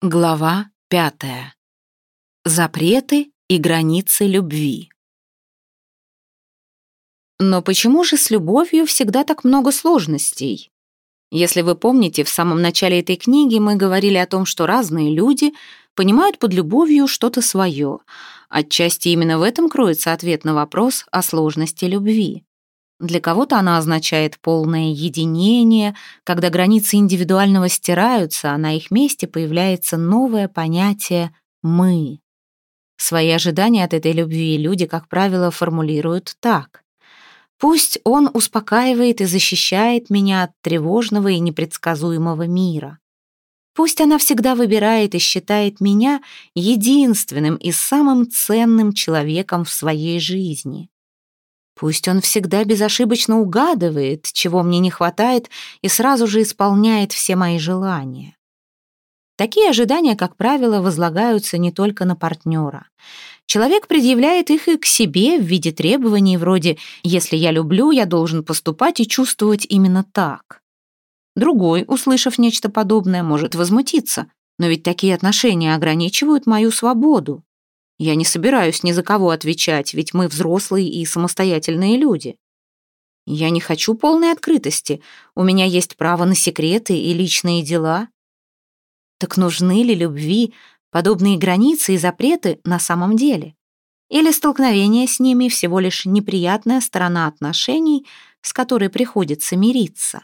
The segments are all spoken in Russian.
Глава пятая. Запреты и границы любви. Но почему же с любовью всегда так много сложностей? Если вы помните, в самом начале этой книги мы говорили о том, что разные люди понимают под любовью что-то свое. Отчасти именно в этом кроется ответ на вопрос о сложности любви. Для кого-то она означает полное единение, когда границы индивидуального стираются, а на их месте появляется новое понятие «мы». Свои ожидания от этой любви люди, как правило, формулируют так. «Пусть он успокаивает и защищает меня от тревожного и непредсказуемого мира. Пусть она всегда выбирает и считает меня единственным и самым ценным человеком в своей жизни. Пусть он всегда безошибочно угадывает, чего мне не хватает, и сразу же исполняет все мои желания. Такие ожидания, как правило, возлагаются не только на партнера. Человек предъявляет их и к себе в виде требований вроде «если я люблю, я должен поступать и чувствовать именно так». Другой, услышав нечто подобное, может возмутиться, но ведь такие отношения ограничивают мою свободу. Я не собираюсь ни за кого отвечать, ведь мы взрослые и самостоятельные люди. Я не хочу полной открытости. У меня есть право на секреты и личные дела. Так нужны ли любви подобные границы и запреты на самом деле? Или столкновение с ними всего лишь неприятная сторона отношений, с которой приходится мириться?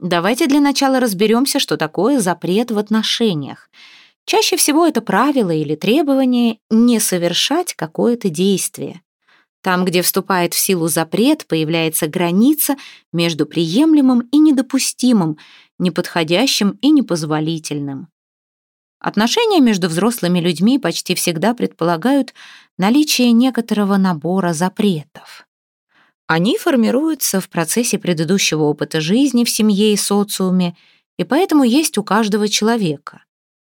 Давайте для начала разберемся, что такое запрет в отношениях — Чаще всего это правило или требование не совершать какое-то действие. Там, где вступает в силу запрет, появляется граница между приемлемым и недопустимым, неподходящим и непозволительным. Отношения между взрослыми людьми почти всегда предполагают наличие некоторого набора запретов. Они формируются в процессе предыдущего опыта жизни в семье и социуме, и поэтому есть у каждого человека.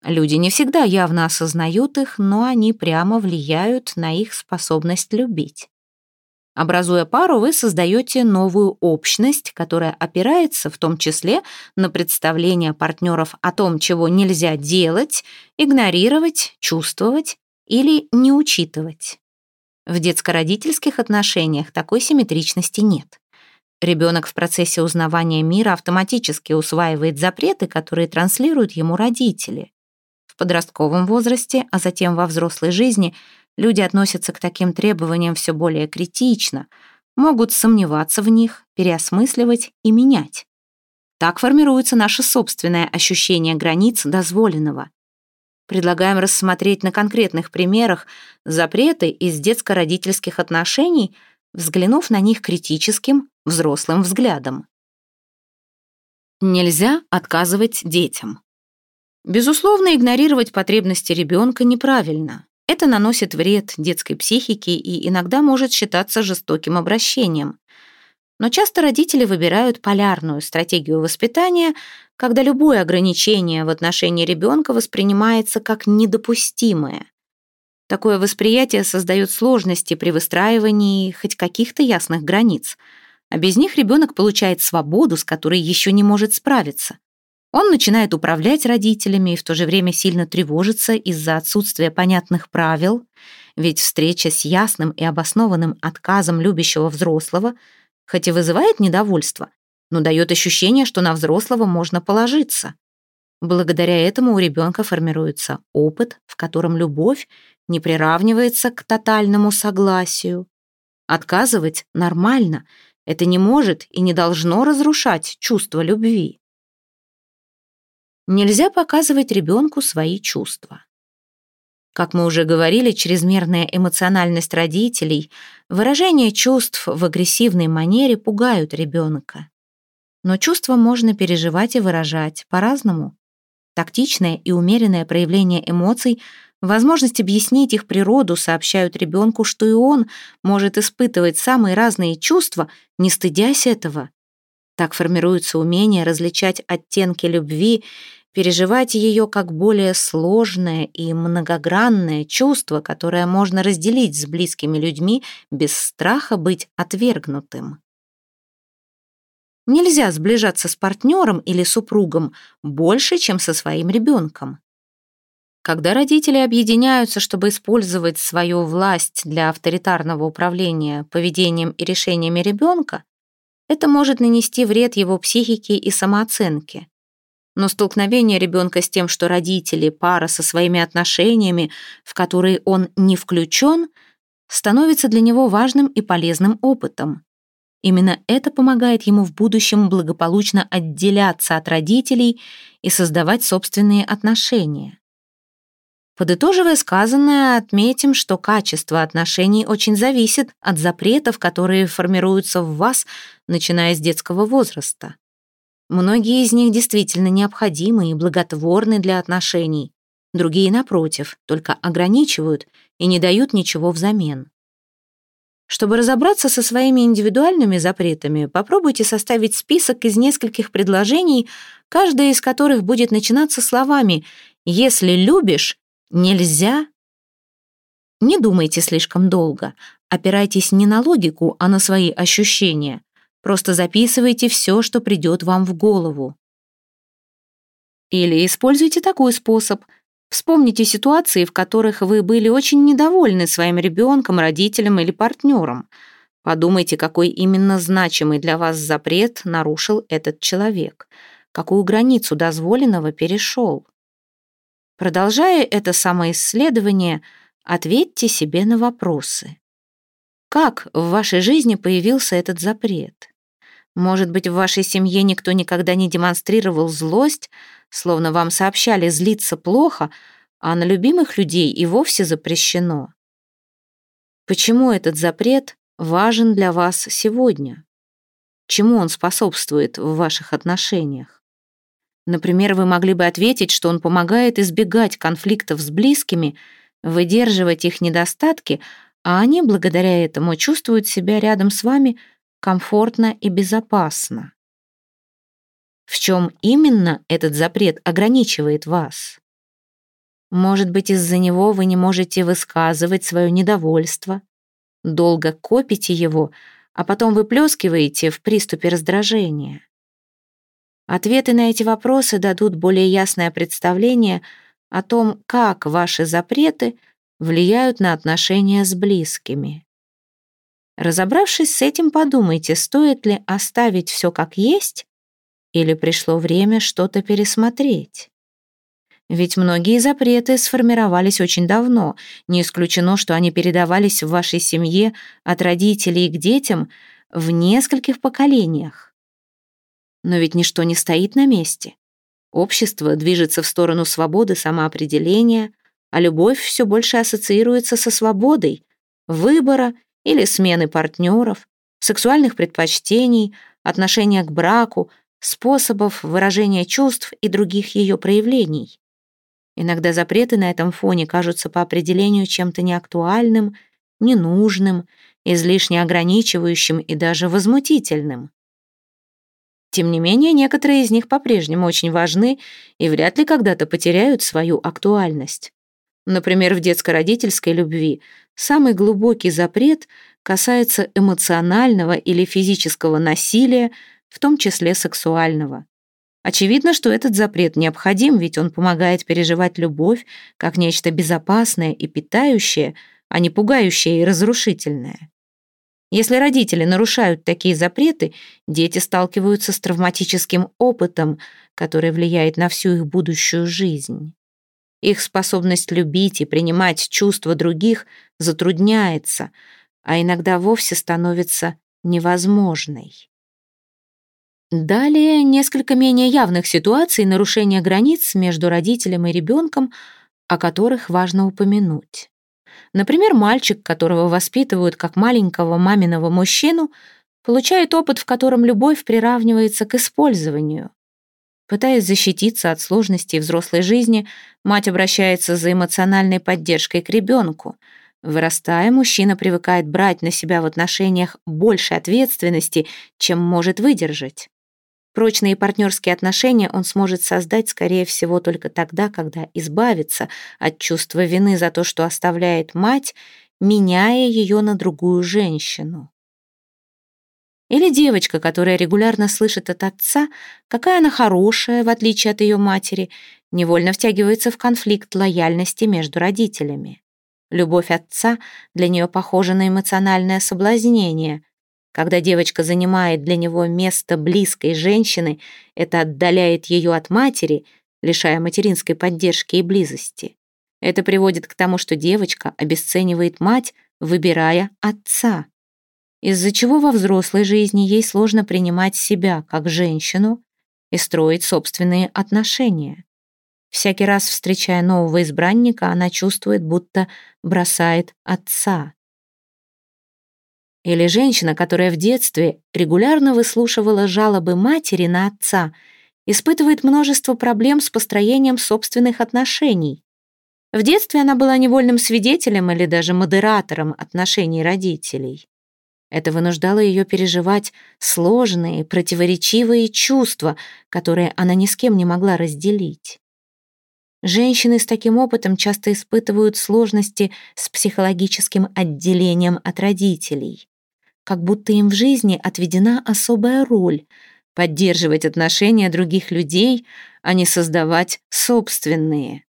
Люди не всегда явно осознают их, но они прямо влияют на их способность любить. Образуя пару, вы создаете новую общность, которая опирается в том числе на представление партнеров о том, чего нельзя делать, игнорировать, чувствовать или не учитывать. В детско-родительских отношениях такой симметричности нет. Ребенок в процессе узнавания мира автоматически усваивает запреты, которые транслируют ему родители подростковом возрасте, а затем во взрослой жизни люди относятся к таким требованиям все более критично, могут сомневаться в них, переосмысливать и менять. Так формируется наше собственное ощущение границ дозволенного. Предлагаем рассмотреть на конкретных примерах запреты из детско-родительских отношений, взглянув на них критическим, взрослым взглядом. Нельзя отказывать детям. Безусловно, игнорировать потребности ребенка неправильно. Это наносит вред детской психике и иногда может считаться жестоким обращением. Но часто родители выбирают полярную стратегию воспитания, когда любое ограничение в отношении ребенка воспринимается как недопустимое. Такое восприятие создает сложности при выстраивании хоть каких-то ясных границ, а без них ребенок получает свободу, с которой еще не может справиться. Он начинает управлять родителями и в то же время сильно тревожится из-за отсутствия понятных правил, ведь встреча с ясным и обоснованным отказом любящего взрослого хоть и вызывает недовольство, но дает ощущение, что на взрослого можно положиться. Благодаря этому у ребенка формируется опыт, в котором любовь не приравнивается к тотальному согласию. Отказывать нормально, это не может и не должно разрушать чувство любви. Нельзя показывать ребенку свои чувства. Как мы уже говорили, чрезмерная эмоциональность родителей, выражение чувств в агрессивной манере пугают ребенка. Но чувства можно переживать и выражать по-разному. Тактичное и умеренное проявление эмоций, возможность объяснить их природу сообщают ребенку, что и он может испытывать самые разные чувства, не стыдясь этого. Так формируется умение различать оттенки любви переживать ее как более сложное и многогранное чувство, которое можно разделить с близкими людьми без страха быть отвергнутым. Нельзя сближаться с партнером или супругом больше, чем со своим ребенком. Когда родители объединяются, чтобы использовать свою власть для авторитарного управления поведением и решениями ребенка, это может нанести вред его психике и самооценке. Но столкновение ребенка с тем, что родители, пара со своими отношениями, в которые он не включен, становится для него важным и полезным опытом. Именно это помогает ему в будущем благополучно отделяться от родителей и создавать собственные отношения. Подытоживая сказанное, отметим, что качество отношений очень зависит от запретов, которые формируются в вас, начиная с детского возраста. Многие из них действительно необходимы и благотворны для отношений, другие, напротив, только ограничивают и не дают ничего взамен. Чтобы разобраться со своими индивидуальными запретами, попробуйте составить список из нескольких предложений, каждое из которых будет начинаться словами «Если любишь, Нельзя? Не думайте слишком долго. Опирайтесь не на логику, а на свои ощущения. Просто записывайте все, что придет вам в голову. Или используйте такой способ. Вспомните ситуации, в которых вы были очень недовольны своим ребенком, родителем или партнером. Подумайте, какой именно значимый для вас запрет нарушил этот человек, какую границу дозволенного перешел. Продолжая это самоисследование, ответьте себе на вопросы. Как в вашей жизни появился этот запрет? Может быть, в вашей семье никто никогда не демонстрировал злость, словно вам сообщали злиться плохо, а на любимых людей и вовсе запрещено. Почему этот запрет важен для вас сегодня? Чему он способствует в ваших отношениях? Например, вы могли бы ответить, что он помогает избегать конфликтов с близкими, выдерживать их недостатки, а они благодаря этому чувствуют себя рядом с вами комфортно и безопасно. В чем именно этот запрет ограничивает вас? Может быть, из-за него вы не можете высказывать свое недовольство, долго копите его, а потом выплескиваете в приступе раздражения. Ответы на эти вопросы дадут более ясное представление о том, как ваши запреты влияют на отношения с близкими. Разобравшись с этим, подумайте, стоит ли оставить все как есть или пришло время что-то пересмотреть. Ведь многие запреты сформировались очень давно, не исключено, что они передавались в вашей семье от родителей к детям в нескольких поколениях. Но ведь ничто не стоит на месте. Общество движется в сторону свободы самоопределения, а любовь все больше ассоциируется со свободой, выбора или смены партнеров, сексуальных предпочтений, отношения к браку, способов выражения чувств и других ее проявлений. Иногда запреты на этом фоне кажутся по определению чем-то неактуальным, ненужным, излишне ограничивающим и даже возмутительным. Тем не менее, некоторые из них по-прежнему очень важны и вряд ли когда-то потеряют свою актуальность. Например, в детско-родительской любви самый глубокий запрет касается эмоционального или физического насилия, в том числе сексуального. Очевидно, что этот запрет необходим, ведь он помогает переживать любовь как нечто безопасное и питающее, а не пугающее и разрушительное. Если родители нарушают такие запреты, дети сталкиваются с травматическим опытом, который влияет на всю их будущую жизнь. Их способность любить и принимать чувства других затрудняется, а иногда вовсе становится невозможной. Далее несколько менее явных ситуаций нарушения границ между родителем и ребенком, о которых важно упомянуть. Например, мальчик, которого воспитывают как маленького маминого мужчину, получает опыт, в котором любовь приравнивается к использованию. Пытаясь защититься от сложностей взрослой жизни, мать обращается за эмоциональной поддержкой к ребенку. Вырастая, мужчина привыкает брать на себя в отношениях больше ответственности, чем может выдержать. Прочные партнерские отношения он сможет создать, скорее всего, только тогда, когда избавится от чувства вины за то, что оставляет мать, меняя ее на другую женщину. Или девочка, которая регулярно слышит от отца, какая она хорошая, в отличие от ее матери, невольно втягивается в конфликт лояльности между родителями. Любовь отца для нее похожа на эмоциональное соблазнение. Когда девочка занимает для него место близкой женщины, это отдаляет ее от матери, лишая материнской поддержки и близости. Это приводит к тому, что девочка обесценивает мать, выбирая отца из-за чего во взрослой жизни ей сложно принимать себя как женщину и строить собственные отношения. Всякий раз, встречая нового избранника, она чувствует, будто бросает отца. Или женщина, которая в детстве регулярно выслушивала жалобы матери на отца, испытывает множество проблем с построением собственных отношений. В детстве она была невольным свидетелем или даже модератором отношений родителей. Это вынуждало ее переживать сложные, противоречивые чувства, которые она ни с кем не могла разделить. Женщины с таким опытом часто испытывают сложности с психологическим отделением от родителей. Как будто им в жизни отведена особая роль — поддерживать отношения других людей, а не создавать собственные.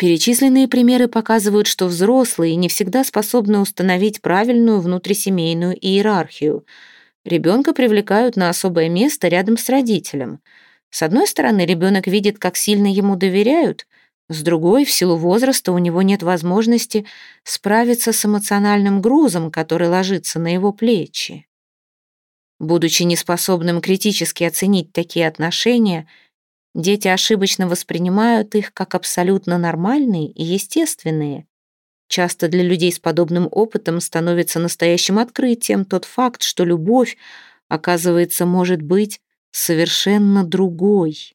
Перечисленные примеры показывают, что взрослые не всегда способны установить правильную внутрисемейную иерархию. Ребенка привлекают на особое место рядом с родителем. С одной стороны, ребенок видит, как сильно ему доверяют, с другой, в силу возраста у него нет возможности справиться с эмоциональным грузом, который ложится на его плечи. Будучи неспособным критически оценить такие отношения, Дети ошибочно воспринимают их как абсолютно нормальные и естественные. Часто для людей с подобным опытом становится настоящим открытием тот факт, что любовь, оказывается, может быть совершенно другой.